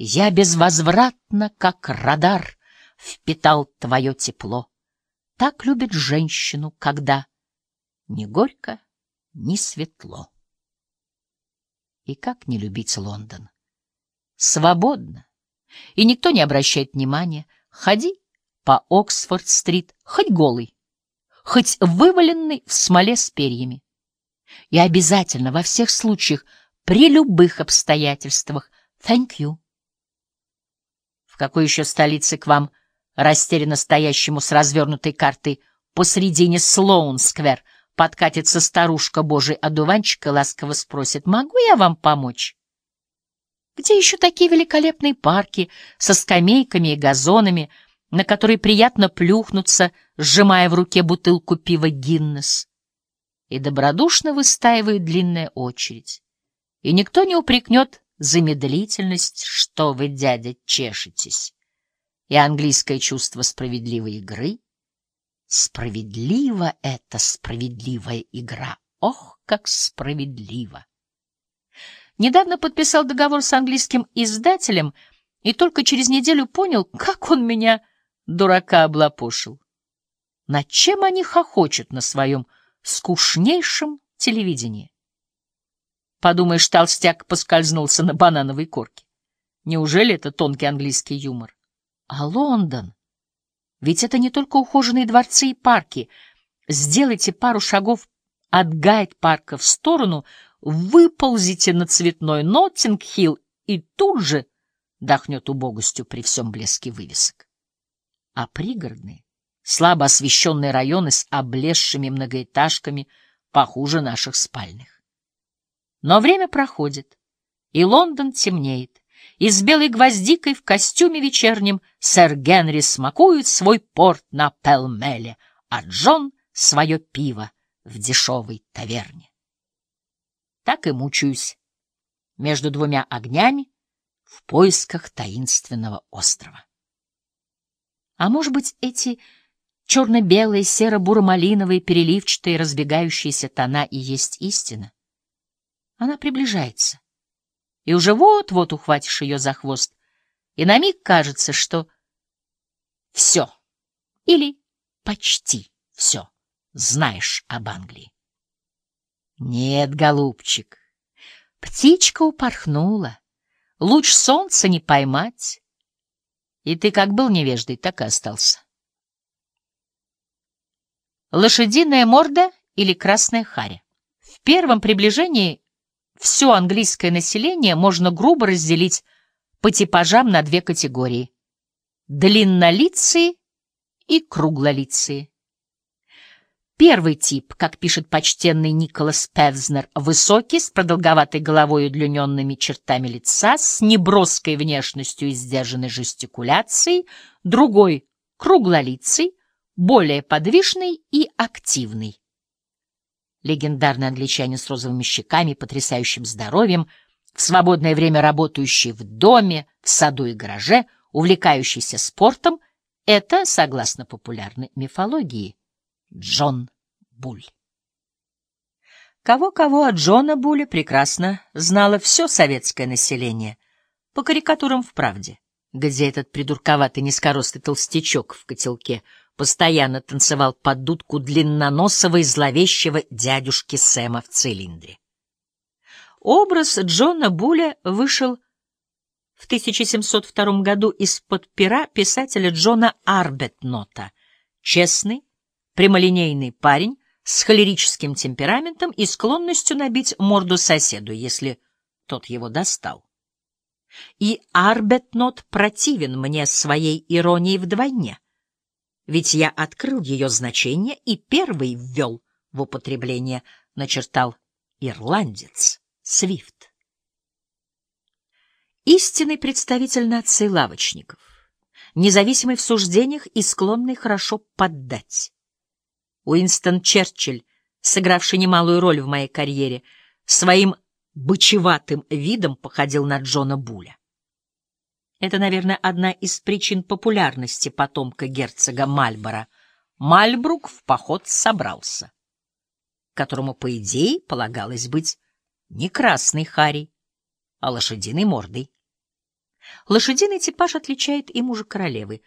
Я безвозвратно, как радар, впитал твое тепло. Так любит женщину, когда ни горько, ни светло. И как не любить Лондон? Свободно, и никто не обращает внимания. Ходи по Оксфорд-стрит, хоть голый, хоть вываленный в смоле с перьями. И обязательно во всех случаях, при любых обстоятельствах, thank you. Какой еще столице к вам, растерянно стоящему с развернутой картой посредине Слоун-сквер, подкатится старушка Божий одуванчик и ласково спросит, «Могу я вам помочь?» Где еще такие великолепные парки со скамейками и газонами, на которые приятно плюхнуться, сжимая в руке бутылку пива «Гиннес»? И добродушно выстаивает длинная очередь. И никто не упрекнет за медлительность, что вы, дядя, чешетесь. И английское чувство справедливой игры — Справедливо это справедливая игра. Ох, как справедливо! Недавно подписал договор с английским издателем и только через неделю понял, как он меня, дурака, облапошил. Над чем они хохочут на своем скучнейшем телевидении? Подумаешь, толстяк поскользнулся на банановой корке. Неужели это тонкий английский юмор? А Лондон? Ведь это не только ухоженные дворцы и парки. Сделайте пару шагов от гайд-парка в сторону, выползите на цветной Ноттинг-Хилл и тут же дохнет убогостью при всем блеске вывесок. А пригородные, слабо освещенные районы с облезшими многоэтажками похуже наших спальных. Но время проходит, и Лондон темнеет и с белой гвоздикой в костюме вечернем сэр Генри смакует свой порт на Пелмеле, а Джон — свое пиво в дешевой таверне. Так и мучаюсь между двумя огнями в поисках таинственного острова. А может быть, эти черно-белые, серо-буро-малиновые, переливчатые, разбегающиеся тона и есть истина? Она приближается и уже вот-вот ухватишь ее за хвост. И на миг кажется, что все или почти все знаешь об Англии. Нет, голубчик, птичка упорхнула, луч солнца не поймать, и ты как был невеждой, так и остался. Лошадиная морда или красная харя. В первом приближении все английское население можно грубо разделить по типажам на две категории — длиннолицые и круглолицые. Первый тип, как пишет почтенный Николас Певзнер, высокий, с продолговатой головой и удлиненными чертами лица, с неброской внешностью и сдержанной жестикуляцией, другой — круглолицый, более подвижный и активный легендарный англичанин с розовыми щеками потрясающим здоровьем, в свободное время работающий в доме, в саду и гараже, увлекающийся спортом, это, согласно популярной мифологии, Джон Буль. Кого-кого от Джона Буля прекрасно знало все советское население, по карикатурам в «Правде», где этот придурковатый низкорослый толстячок в котелке — постоянно танцевал под дудку длинноносого и зловещего дядюшки Сэма в цилиндре. Образ Джона Буля вышел в 1702 году из-под пера писателя Джона Арбетнота, честный, прямолинейный парень с холерическим темпераментом и склонностью набить морду соседу, если тот его достал. И Арбетнот противен мне своей иронией вдвойне — ведь я открыл ее значение и первый ввел в употребление, начертал ирландец Свифт. Истинный представитель нации лавочников, независимый в суждениях и склонный хорошо поддать. Уинстон Черчилль, сыгравший немалую роль в моей карьере, своим бычеватым видом походил на Джона Буля. Это, наверное, одна из причин популярности потомка герцога Мальборо. Мальбрук в поход собрался, которому, по идее, полагалось быть не красной харей, а лошадиной мордой. Лошадиный типаж отличает и мужа королевы.